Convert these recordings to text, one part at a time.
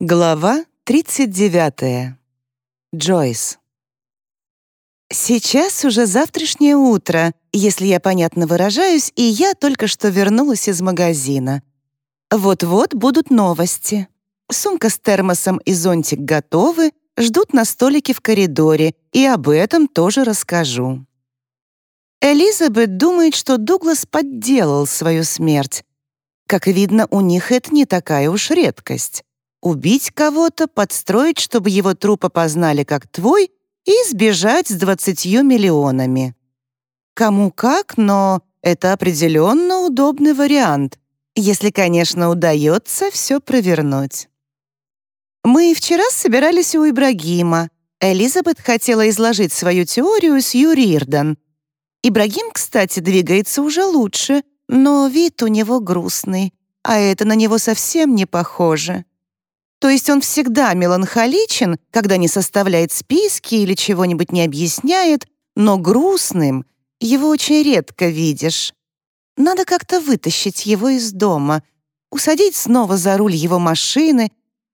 Глава 39. Джойс. Сейчас уже завтрашнее утро, если я понятно выражаюсь, и я только что вернулась из магазина. Вот-вот будут новости. Сумка с термосом и зонтик готовы, ждут на столике в коридоре, и об этом тоже расскажу. Элизабет думает, что Дуглас подделал свою смерть. Как видно, у них это не такая уж редкость убить кого-то, подстроить, чтобы его труп опознали как твой, и сбежать с двадцатью миллионами. Кому как, но это определенно удобный вариант, если, конечно, удается все провернуть. Мы вчера собирались у Ибрагима. Элизабет хотела изложить свою теорию с Юрирдан. Ибрагим, кстати, двигается уже лучше, но вид у него грустный, а это на него совсем не похоже. То есть он всегда меланхоличен, когда не составляет списки или чего-нибудь не объясняет, но грустным его очень редко видишь. Надо как-то вытащить его из дома, усадить снова за руль его машины,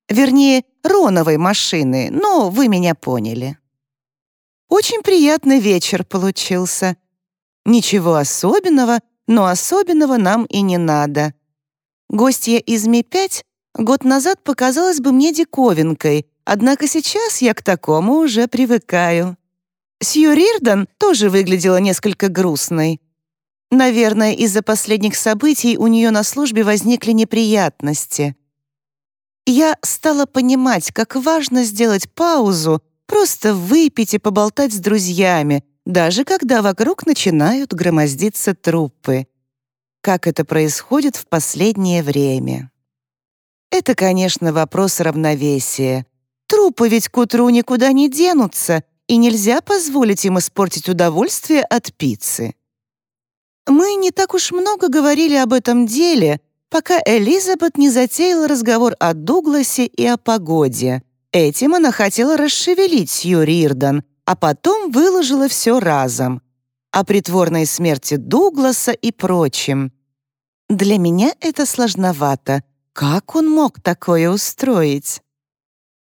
вернее, Роновой машины, но вы меня поняли. Очень приятный вечер получился. Ничего особенного, но особенного нам и не надо. Гостья из Ми-5 Год назад показалось бы мне диковинкой, однако сейчас я к такому уже привыкаю. Сью Рирдан тоже выглядела несколько грустной. Наверное, из-за последних событий у нее на службе возникли неприятности. Я стала понимать, как важно сделать паузу, просто выпить и поболтать с друзьями, даже когда вокруг начинают громоздиться трупы. Как это происходит в последнее время. Это, конечно, вопрос равновесия. Трупы ведь к утру никуда не денутся, и нельзя позволить им испортить удовольствие от пиццы. Мы не так уж много говорили об этом деле, пока Элизабет не затеяла разговор о Дугласе и о погоде. Этим она хотела расшевелить Сью Рирдан, а потом выложила все разом. О притворной смерти Дугласа и прочем. Для меня это сложновато — как он мог такое устроить?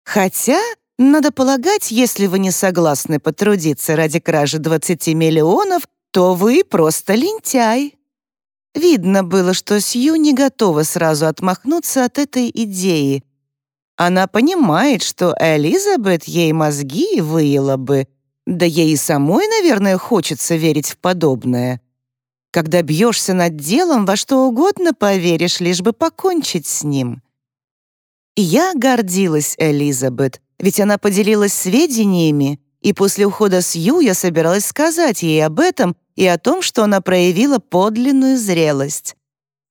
Хотя, надо полагать, если вы не согласны потрудиться ради кражи 20 миллионов, то вы просто лентяй. Видно было, что Сью не готова сразу отмахнуться от этой идеи. Она понимает, что Элизабет ей мозги выела бы, да ей самой, наверное, хочется верить в подобное. Когда бьешься над делом, во что угодно поверишь, лишь бы покончить с ним. И я гордилась Элизабет, ведь она поделилась сведениями, и после ухода Сью я собиралась сказать ей об этом и о том, что она проявила подлинную зрелость.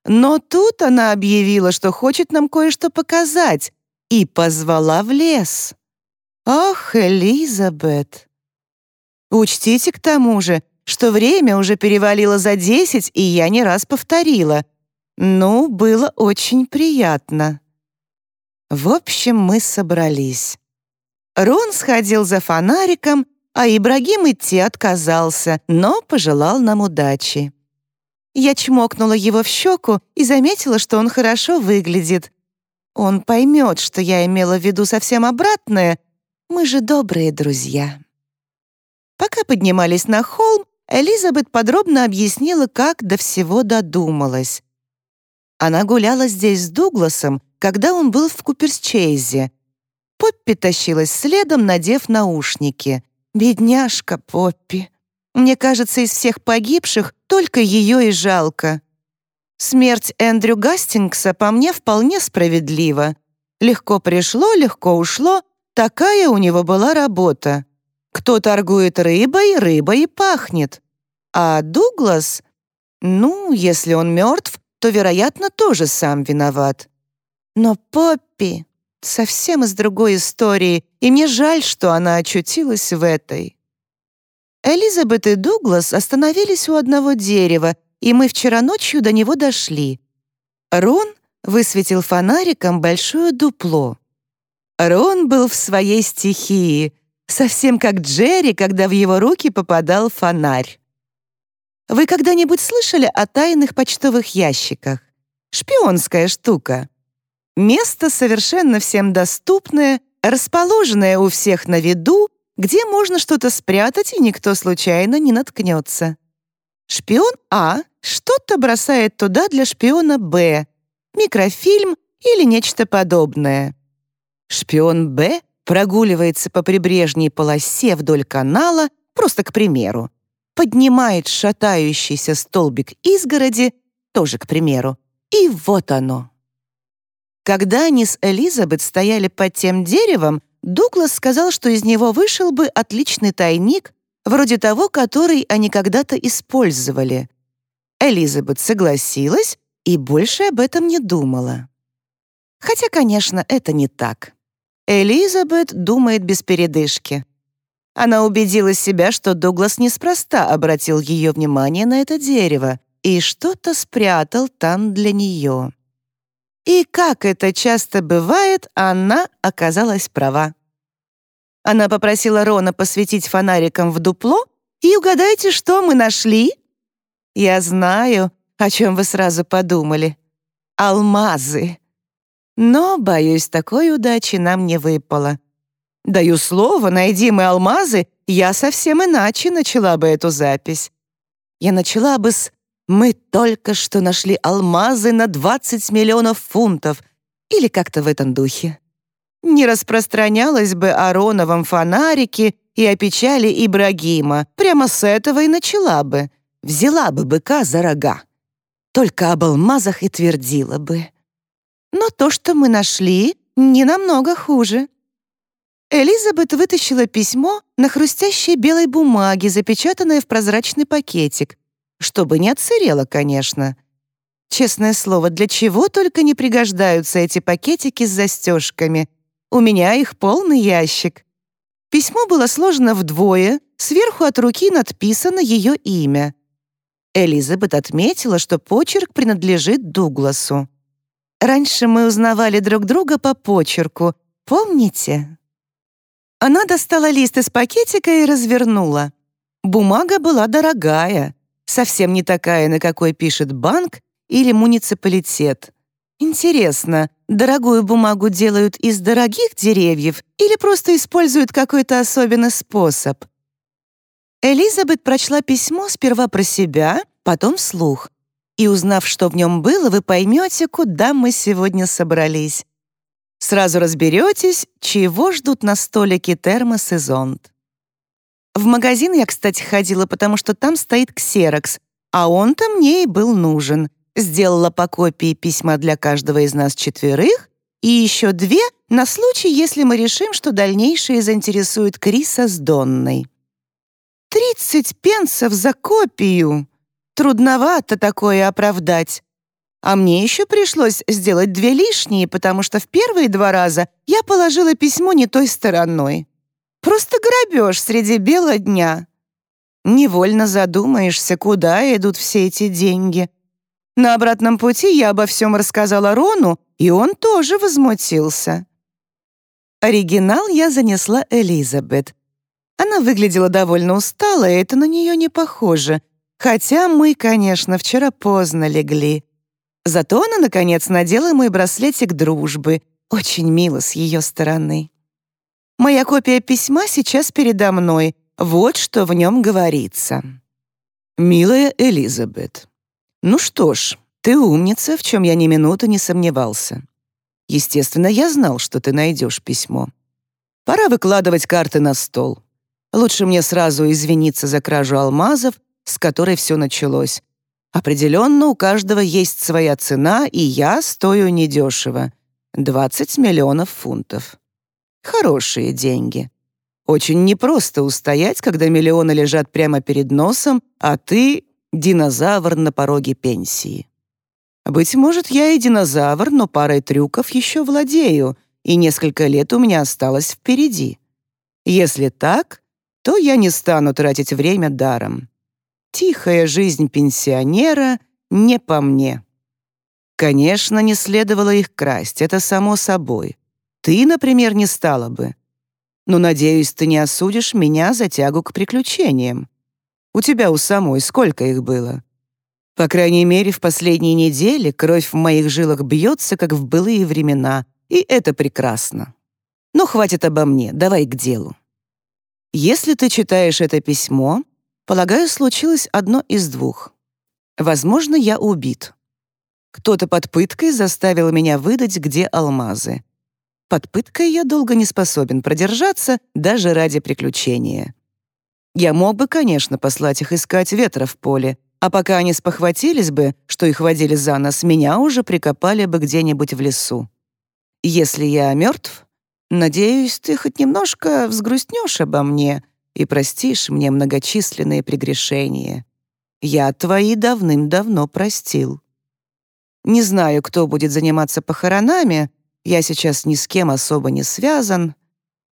Но тут она объявила, что хочет нам кое-что показать, и позвала в лес. Ох, Элизабет! Учтите к тому же, что время уже перевалило за десять, и я не раз повторила. Ну, было очень приятно. В общем, мы собрались. Рон сходил за фонариком, а Ибрагим идти отказался, но пожелал нам удачи. Я чмокнула его в щеку и заметила, что он хорошо выглядит. Он поймет, что я имела в виду совсем обратное. Мы же добрые друзья. Пока поднимались на холм, Элизабет подробно объяснила, как до всего додумалась. Она гуляла здесь с Дугласом, когда он был в Куперсчейзе. Поппи тащилась следом, надев наушники. «Бедняжка Поппи! Мне кажется, из всех погибших только ее и жалко. Смерть Эндрю Гастингса по мне вполне справедлива. Легко пришло, легко ушло, такая у него была работа. Кто торгует рыбой, рыбой и пахнет. А Дуглас, ну, если он мертв, то, вероятно, тоже сам виноват. Но Поппи совсем из другой истории, и мне жаль, что она очутилась в этой. Элизабет и Дуглас остановились у одного дерева, и мы вчера ночью до него дошли. Рон высветил фонариком большое дупло. Рон был в своей стихии — совсем как Джерри, когда в его руки попадал фонарь. Вы когда-нибудь слышали о тайных почтовых ящиках? Шпионская штука. Место совершенно всем доступное, расположенное у всех на виду, где можно что-то спрятать, и никто случайно не наткнется. Шпион А что-то бросает туда для шпиона Б, микрофильм или нечто подобное. Шпион Б прогуливается по прибрежной полосе вдоль канала, просто к примеру, поднимает шатающийся столбик изгороди, тоже к примеру, и вот оно. Когда они с Элизабет стояли под тем деревом, Дуглас сказал, что из него вышел бы отличный тайник, вроде того, который они когда-то использовали. Элизабет согласилась и больше об этом не думала. Хотя, конечно, это не так. Элизабет думает без передышки. Она убедила себя, что Дуглас неспроста обратил ее внимание на это дерево и что-то спрятал там для нее. И, как это часто бывает, она оказалась права. Она попросила Рона посветить фонариком в дупло, и угадайте, что мы нашли? Я знаю, о чем вы сразу подумали. Алмазы. Но, боюсь, такой удачи нам не выпало. Даю слово, найди мы алмазы, я совсем иначе начала бы эту запись. Я начала бы с «Мы только что нашли алмазы на 20 миллионов фунтов» или как-то в этом духе. Не распространялась бы о Роновом фонарике и о печали Ибрагима. Прямо с этого и начала бы. Взяла бы быка за рога. Только об алмазах и твердила бы. Но то, что мы нашли, не намного хуже. Элизабет вытащила письмо на хрустящей белой бумаге, запечатанное в прозрачный пакетик. Чтобы не отсырело, конечно. Честное слово, для чего только не пригождаются эти пакетики с застежками. У меня их полный ящик. Письмо было сложено вдвое, сверху от руки надписано ее имя. Элизабет отметила, что почерк принадлежит Дугласу. «Раньше мы узнавали друг друга по почерку, помните?» Она достала лист из пакетика и развернула. Бумага была дорогая, совсем не такая, на какой пишет банк или муниципалитет. Интересно, дорогую бумагу делают из дорогих деревьев или просто используют какой-то особенный способ? Элизабет прочла письмо сперва про себя, потом вслух. И узнав, что в нем было, вы поймете, куда мы сегодня собрались. Сразу разберетесь, чего ждут на столике термос и зонт. В магазин я, кстати, ходила, потому что там стоит ксерокс, а он-то мне и был нужен. Сделала по копии письма для каждого из нас четверых и еще две на случай, если мы решим, что дальнейшее заинтересует Криса с Донной. «Тридцать пенсов за копию! Трудновато такое оправдать. А мне еще пришлось сделать две лишние, потому что в первые два раза я положила письмо не той стороной. Просто грабеж среди бела дня. Невольно задумаешься, куда идут все эти деньги. На обратном пути я обо всем рассказала Рону, и он тоже возмутился. Оригинал я занесла Элизабет. Она выглядела довольно устала, и это на нее не похоже. Хотя мы, конечно, вчера поздно легли. Зато она, наконец, надела мой браслетик дружбы. Очень мило с ее стороны. Моя копия письма сейчас передо мной. Вот что в нем говорится. «Милая Элизабет, ну что ж, ты умница, в чем я ни минуты не сомневался. Естественно, я знал, что ты найдешь письмо. Пора выкладывать карты на стол. Лучше мне сразу извиниться за кражу алмазов, с которой все началось, Определенно у каждого есть своя цена, и я стою недешево. 20 миллионов фунтов. Хорошие деньги. Очень непросто устоять, когда миллионы лежат прямо перед носом, а ты — динозавр на пороге пенсии. Быть может, я и динозавр, но парой трюков еще владею, и несколько лет у меня осталось впереди. Если так, то я не стану тратить время даром. Тихая жизнь пенсионера не по мне. Конечно, не следовало их красть, это само собой. Ты, например, не стала бы. Но, надеюсь, ты не осудишь меня за тягу к приключениям. У тебя у самой сколько их было? По крайней мере, в последние недели кровь в моих жилах бьется, как в былые времена, и это прекрасно. Ну, хватит обо мне, давай к делу. Если ты читаешь это письмо, полагаю, случилось одно из двух. Возможно, я убит. Кто-то под пыткой заставил меня выдать, где алмазы. Под пыткой я долго не способен продержаться, даже ради приключения. Я мог бы, конечно, послать их искать ветра в поле, а пока они спохватились бы, что их водили за нос, меня уже прикопали бы где-нибудь в лесу. Если я мертв, надеюсь, ты хоть немножко взгрустнешь обо мне и простишь мне многочисленные прегрешения. Я твои давным-давно простил. Не знаю, кто будет заниматься похоронами, я сейчас ни с кем особо не связан.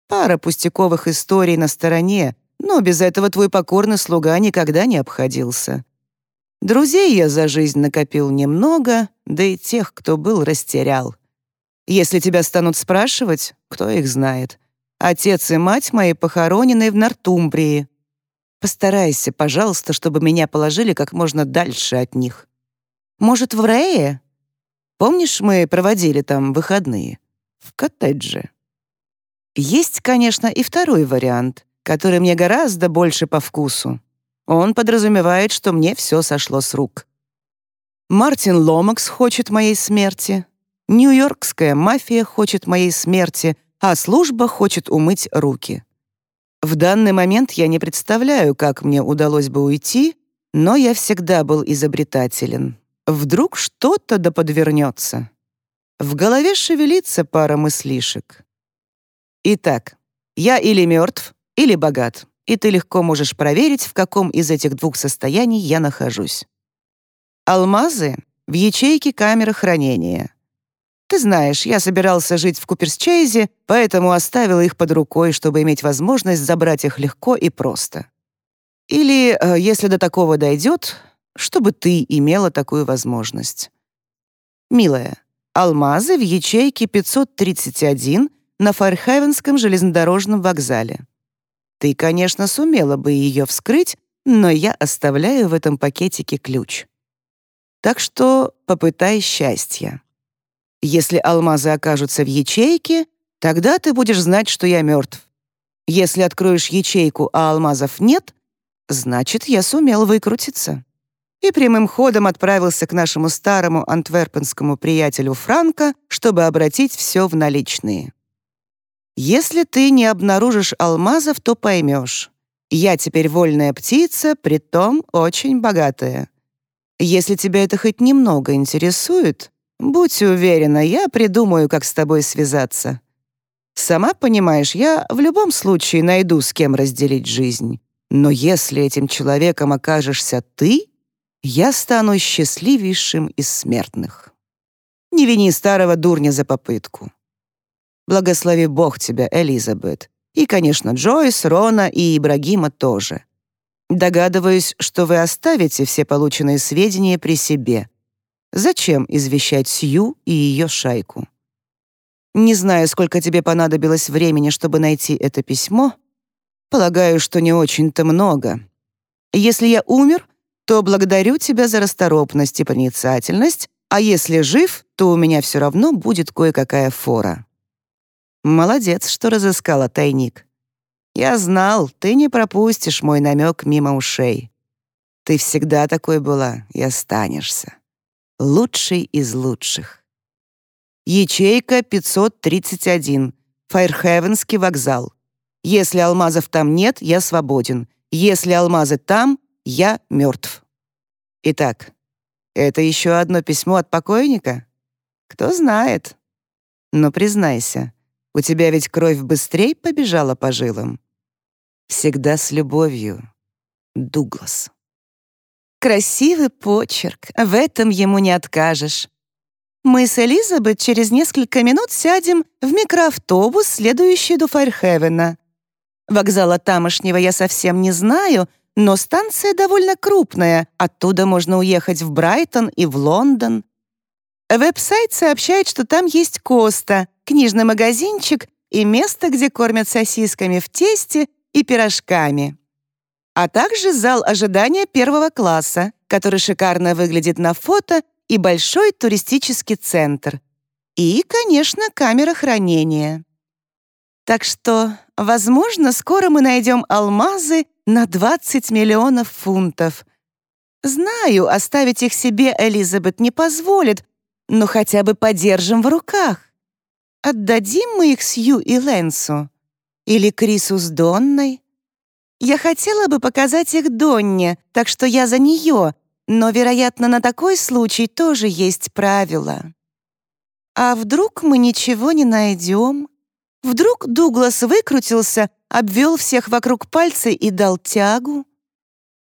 Пара пустяковых историй на стороне, но без этого твой покорный слуга никогда не обходился. Друзей я за жизнь накопил немного, да и тех, кто был, растерял. Если тебя станут спрашивать, кто их знает. Отец и мать мои похоронены в Нортумбрии. Постарайся, пожалуйста, чтобы меня положили как можно дальше от них. Может, в Рее? Помнишь, мы проводили там выходные? В коттедже. Есть, конечно, и второй вариант, который мне гораздо больше по вкусу. Он подразумевает, что мне все сошло с рук. Мартин Ломакс хочет моей смерти, Нью-Йоркская мафия хочет моей смерти, а служба хочет умыть руки. В данный момент я не представляю, как мне удалось бы уйти, но я всегда был изобретателен. Вдруг что-то да подвернется. В голове шевелится пара мыслишек. Итак, я или мертв, или богат и ты легко можешь проверить, в каком из этих двух состояний я нахожусь. Алмазы в ячейке камеры хранения. Ты знаешь, я собирался жить в Куперсчейзе, поэтому оставил их под рукой, чтобы иметь возможность забрать их легко и просто. Или, э, если до такого дойдет, чтобы ты имела такую возможность. Милая, алмазы в ячейке 531 на Фархевенском железнодорожном вокзале. Ты, конечно, сумела бы ее вскрыть, но я оставляю в этом пакетике ключ. Так что попытай счастья. Если алмазы окажутся в ячейке, тогда ты будешь знать, что я мертв. Если откроешь ячейку, а алмазов нет, значит, я сумел выкрутиться. И прямым ходом отправился к нашему старому антверпенскому приятелю Франко, чтобы обратить все в наличные. Если ты не обнаружишь алмазов, то поймешь. Я теперь вольная птица, притом очень богатая. Если тебя это хоть немного интересует, будь уверена, я придумаю, как с тобой связаться. Сама понимаешь, я в любом случае найду, с кем разделить жизнь. Но если этим человеком окажешься ты, я стану счастливейшим из смертных. Не вини старого дурня за попытку. Благослови Бог тебя, Элизабет. И, конечно, Джойс, Рона и Ибрагима тоже. Догадываюсь, что вы оставите все полученные сведения при себе. Зачем извещать Сью и ее шайку? Не знаю, сколько тебе понадобилось времени, чтобы найти это письмо. Полагаю, что не очень-то много. Если я умер, то благодарю тебя за расторопность и проницательность, а если жив, то у меня все равно будет кое-какая фора. Молодец, что разыскала тайник. Я знал, ты не пропустишь мой намек мимо ушей. Ты всегда такой была и останешься. Лучший из лучших. Ячейка 531. Файрхевенский вокзал. Если алмазов там нет, я свободен. Если алмазы там, я мертв. Итак, это еще одно письмо от покойника? Кто знает. Но признайся, у тебя ведь кровь быстрее побежала по жилам. Всегда с любовью. Дуглас. Красивый почерк, в этом ему не откажешь. Мы с Элизабет через несколько минут сядем в микроавтобус, следующий до Файрхевена. Вокзала тамошнего я совсем не знаю, но станция довольно крупная, оттуда можно уехать в Брайтон и в Лондон. Веб-сайт сообщает, что там есть Коста, книжный магазинчик и место, где кормят сосисками в тесте и пирожками. А также зал ожидания первого класса, который шикарно выглядит на фото, и большой туристический центр. И, конечно, камера хранения. Так что, возможно, скоро мы найдем алмазы на 20 миллионов фунтов. Знаю, оставить их себе Элизабет не позволит, но хотя бы подержим в руках. Отдадим мы их Сью и Лэнсу? Или Крису с Донной? Я хотела бы показать их Донне, так что я за нее, но, вероятно, на такой случай тоже есть правила. А вдруг мы ничего не найдем? Вдруг Дуглас выкрутился, обвел всех вокруг пальца и дал тягу?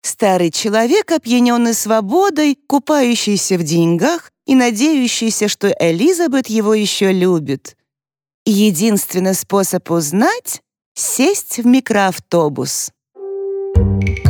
Старый человек, опьяненный свободой, купающийся в деньгах и надеющийся, что Элизабет его еще любит. Единственный способ узнать — сесть в микроавтобус. Música